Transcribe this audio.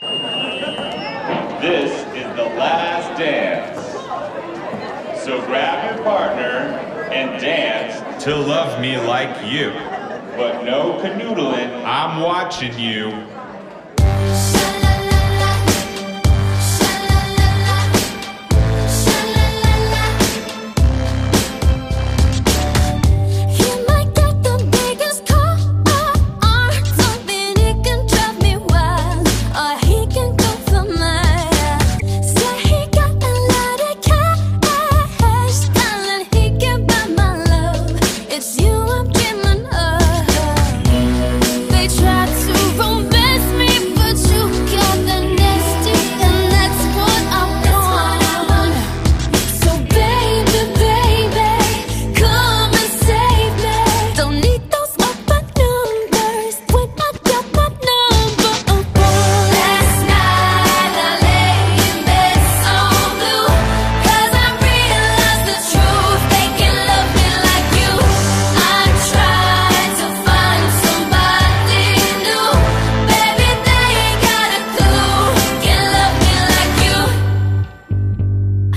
This is the last dance. So grab your partner and dance, To love me like you. but no canoodling. I'm watching you.